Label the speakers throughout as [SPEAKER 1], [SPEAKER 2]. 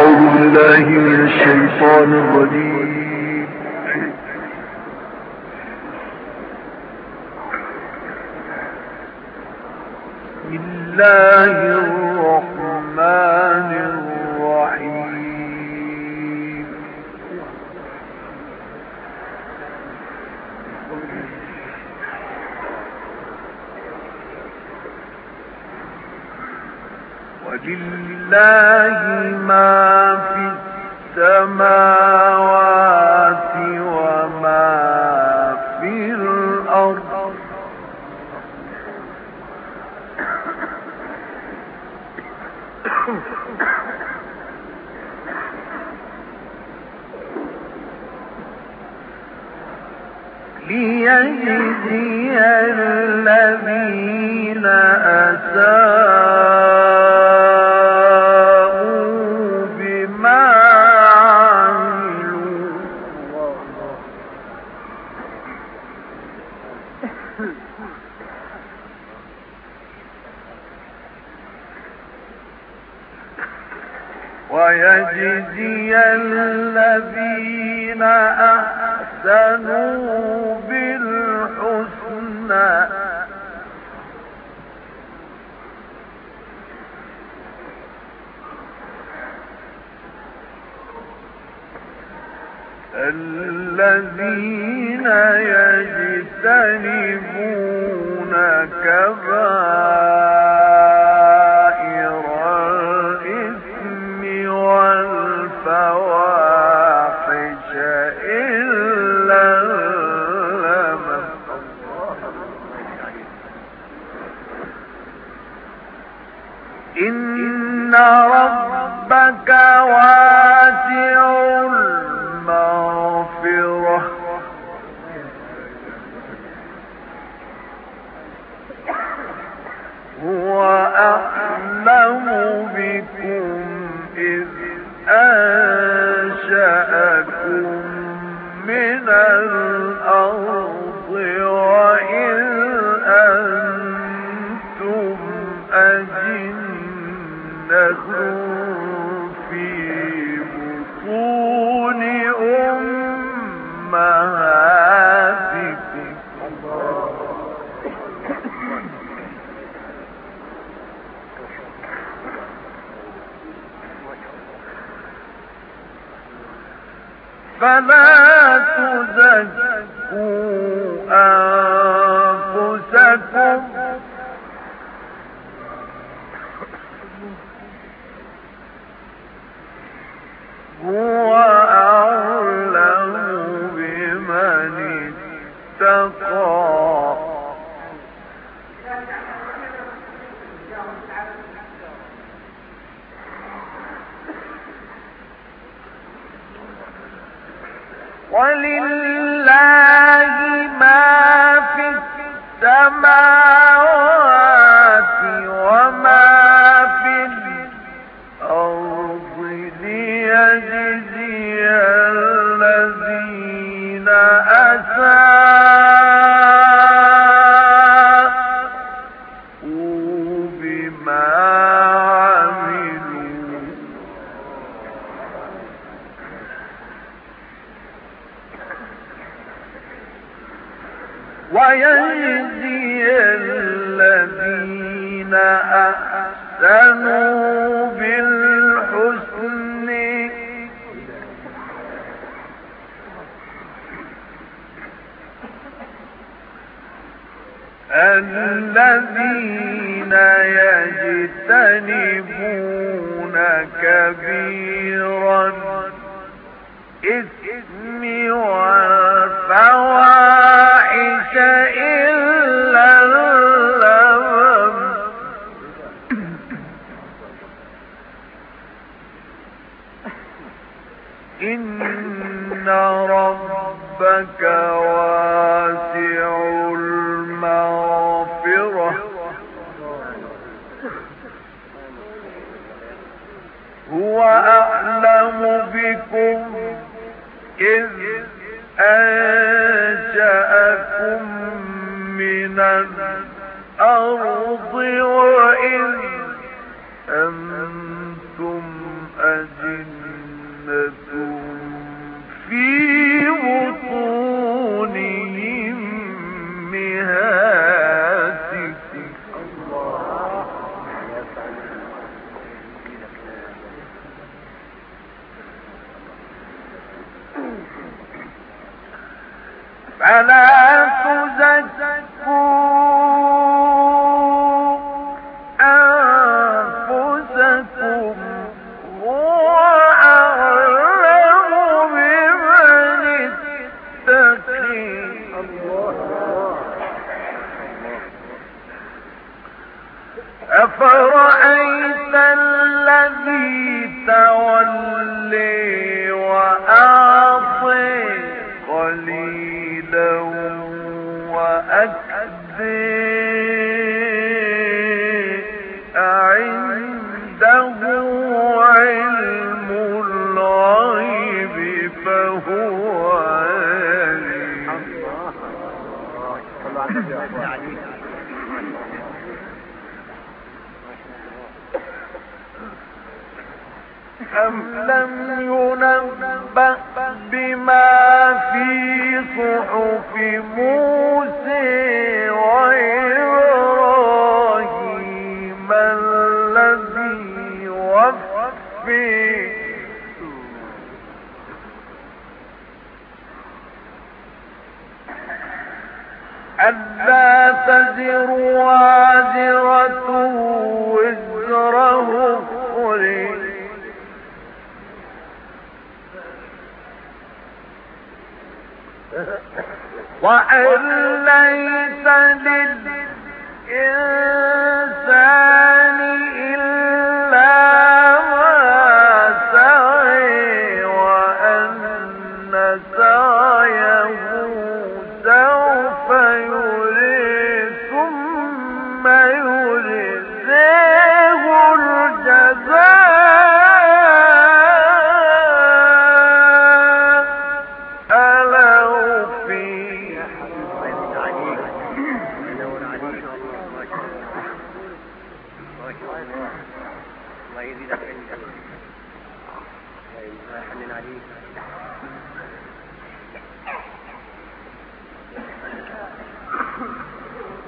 [SPEAKER 1] بالله من الشيطان الرجيم. الله ولله ما في السماوات وما في الأرض. ليجزي الذين أساءوا ولله ما في السماوات الذين يجتنبون كبير الإثم والفواحش أعلم بكم إذ أنشأكم من الأرض أنتم إن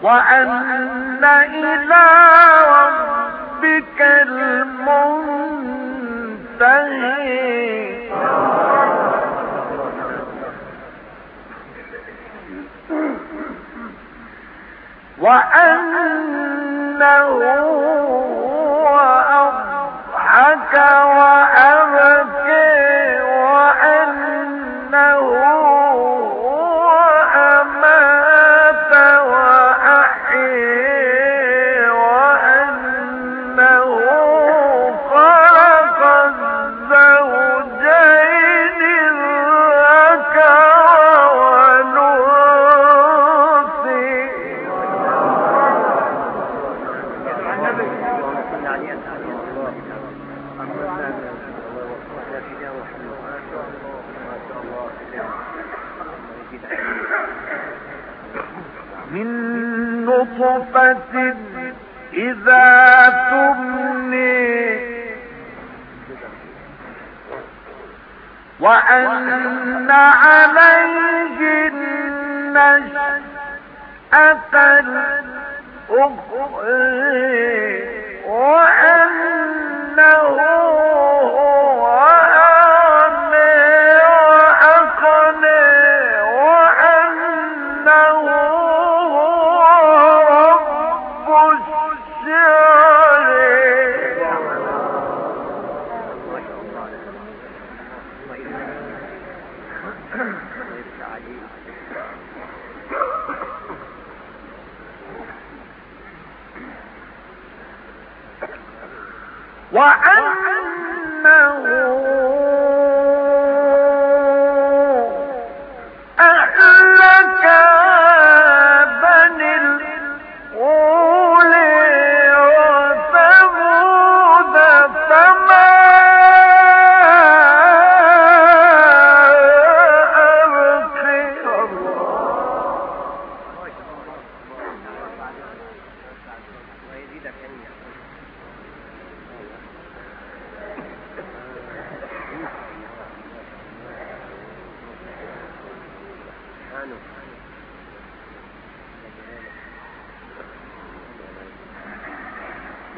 [SPEAKER 1] وأن إلى ربك المنتهي. وأنه هو أرض معك وأبقى كفر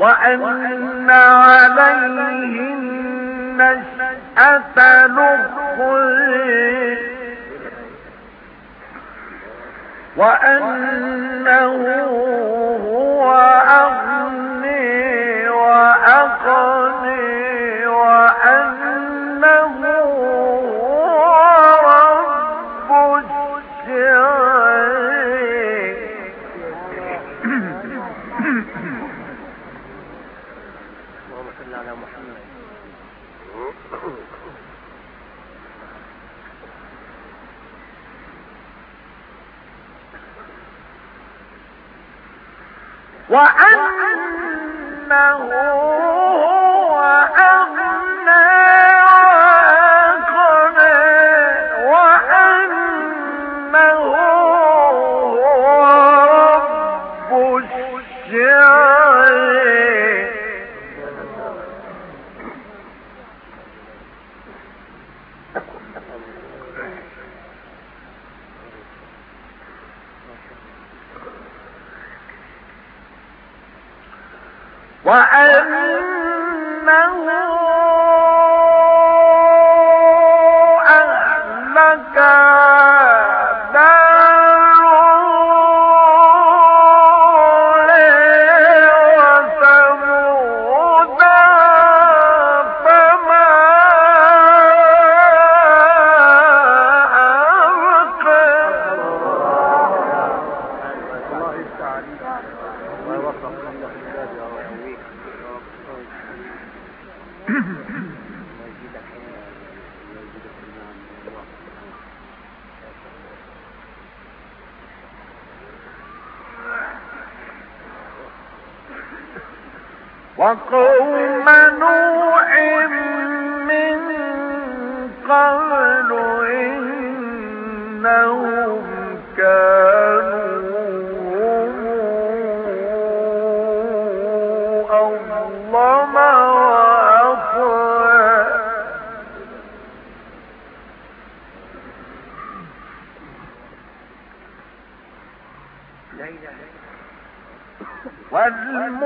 [SPEAKER 1] وأن عليهم نشأة نخل وأنه وأنه هو أغنى وقوم نوح من قبل إنهم كانوا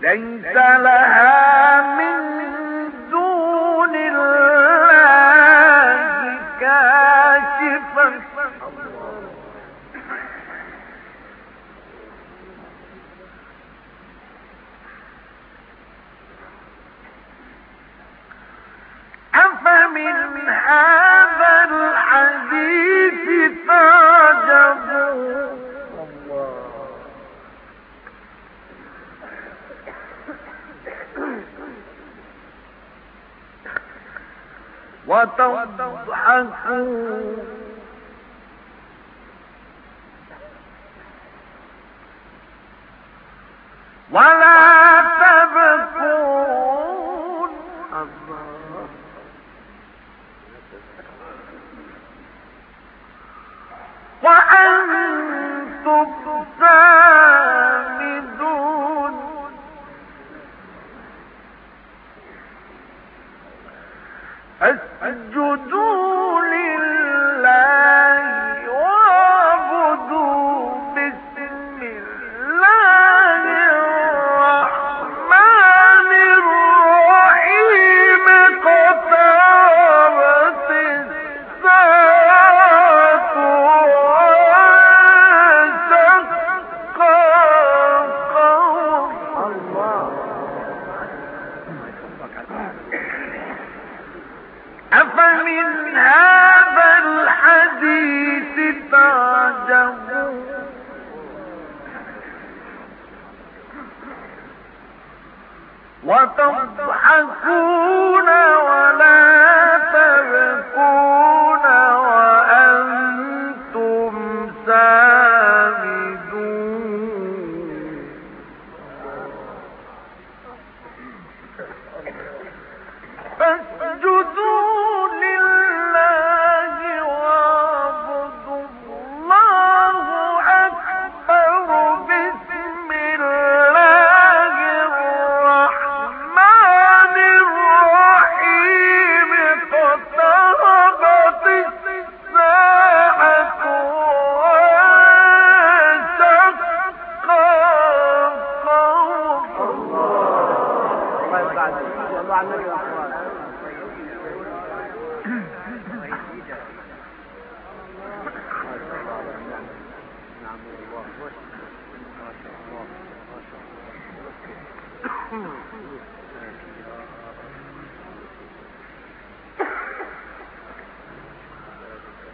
[SPEAKER 1] ليس لها من دون الله كاشفة. أفمن هذا الحديث وتضحكون ولا وتضحكون ولا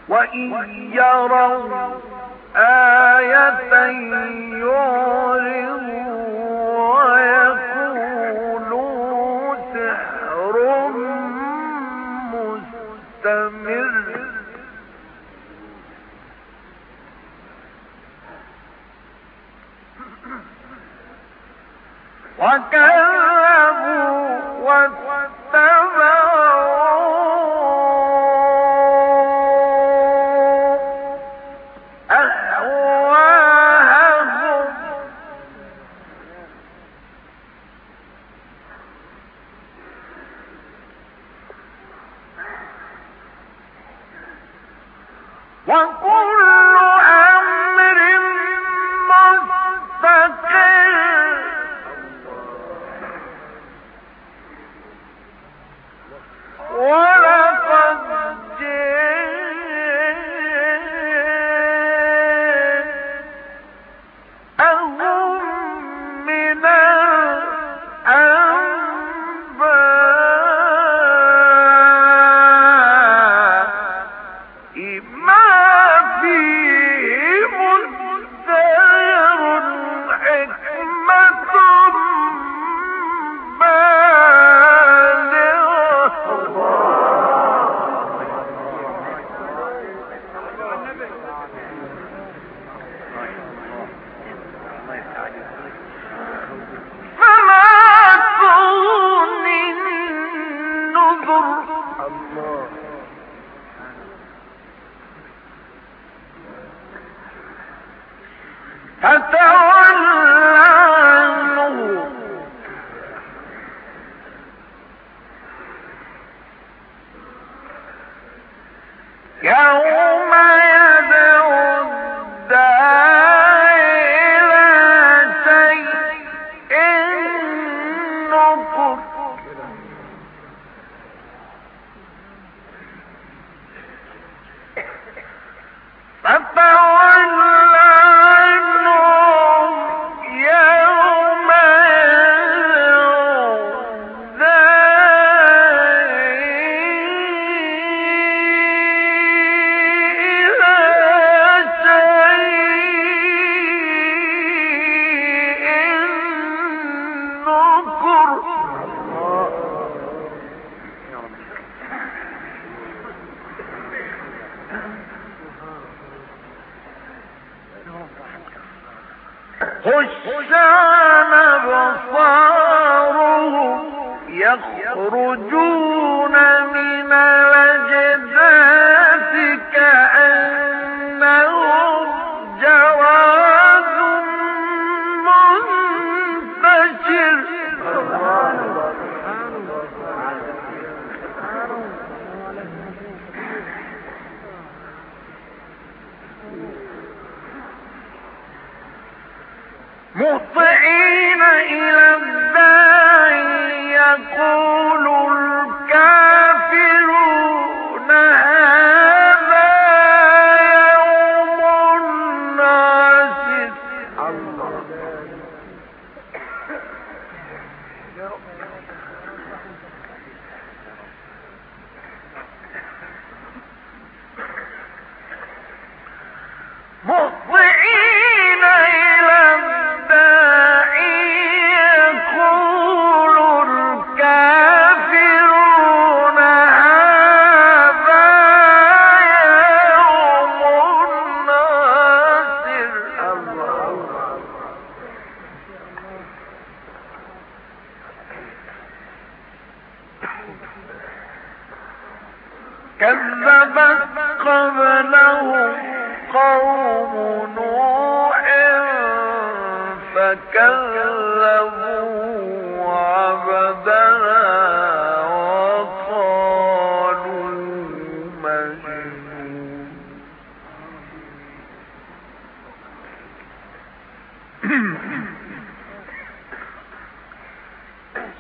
[SPEAKER 1] وإن يروا آية يعرض وكذبوا واتقوا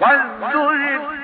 [SPEAKER 1] وازدجر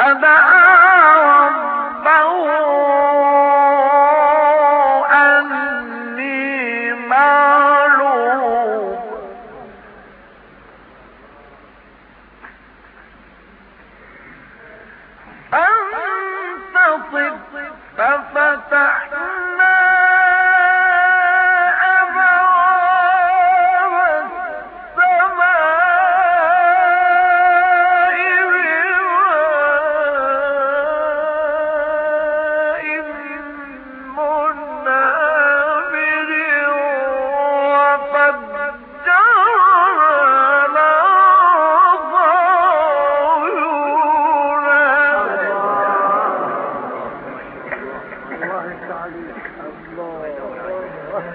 [SPEAKER 1] فدعا ربه
[SPEAKER 2] الله التعليم الله